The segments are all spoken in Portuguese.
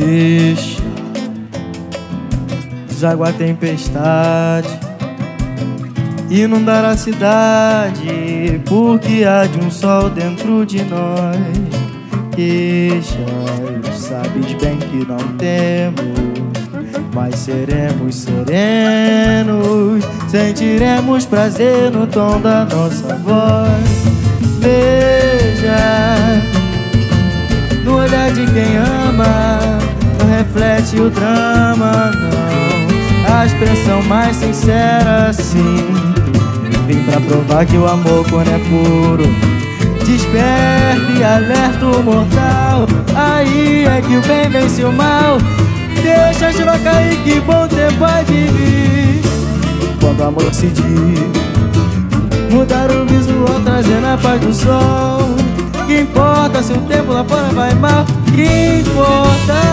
Deixa. Desaguar a tempestade. Inundar a cidade Porque há de um sol dentro de nós. Queixas, sabes bem que não temos mas seremos serenos, sentiremos prazer no tom da nossa voz. Veja no olhar de quem ama, reflete o drama, não. A expressão mais sincera, sim. Vim pra provar que o amor, quando é puro, desperta e alerta o mortal. Aí é que o bem vence o mal. Deixa a chuva cair, que bom tempo vai vir Quando o amor se diz Mudar o visual, trazendo a paz do sol Que importa se o tempo lá fora vai mal Que importa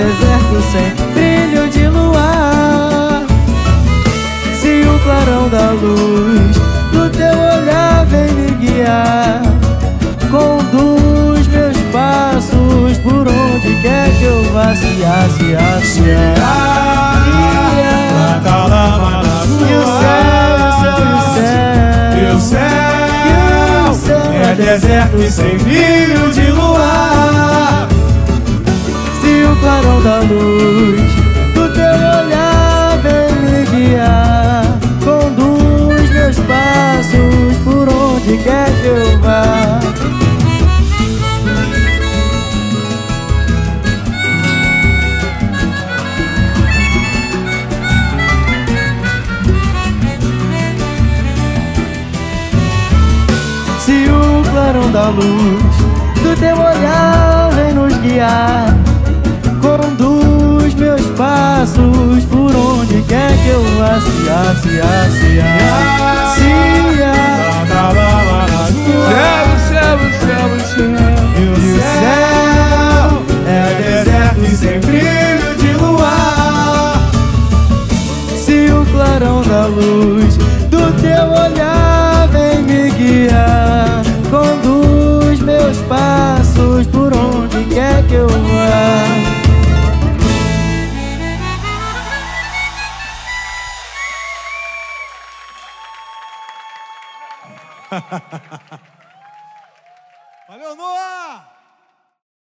deserto sem brilho de luar. Se o clarão da luz Do teu olhar vem me guiar Conduz meus passos por onde quer que eu vá Se há, se há, se há. Lama na E o céu, o céu, o céu. E o céu. É deserto e sem brilho de luar quer que eu vá. Se o clarão da luz do teu olhar vem nos guiar, conduz meus passos por onde quer que eu vá. Se há, se há, se há, se Valeu, Noah!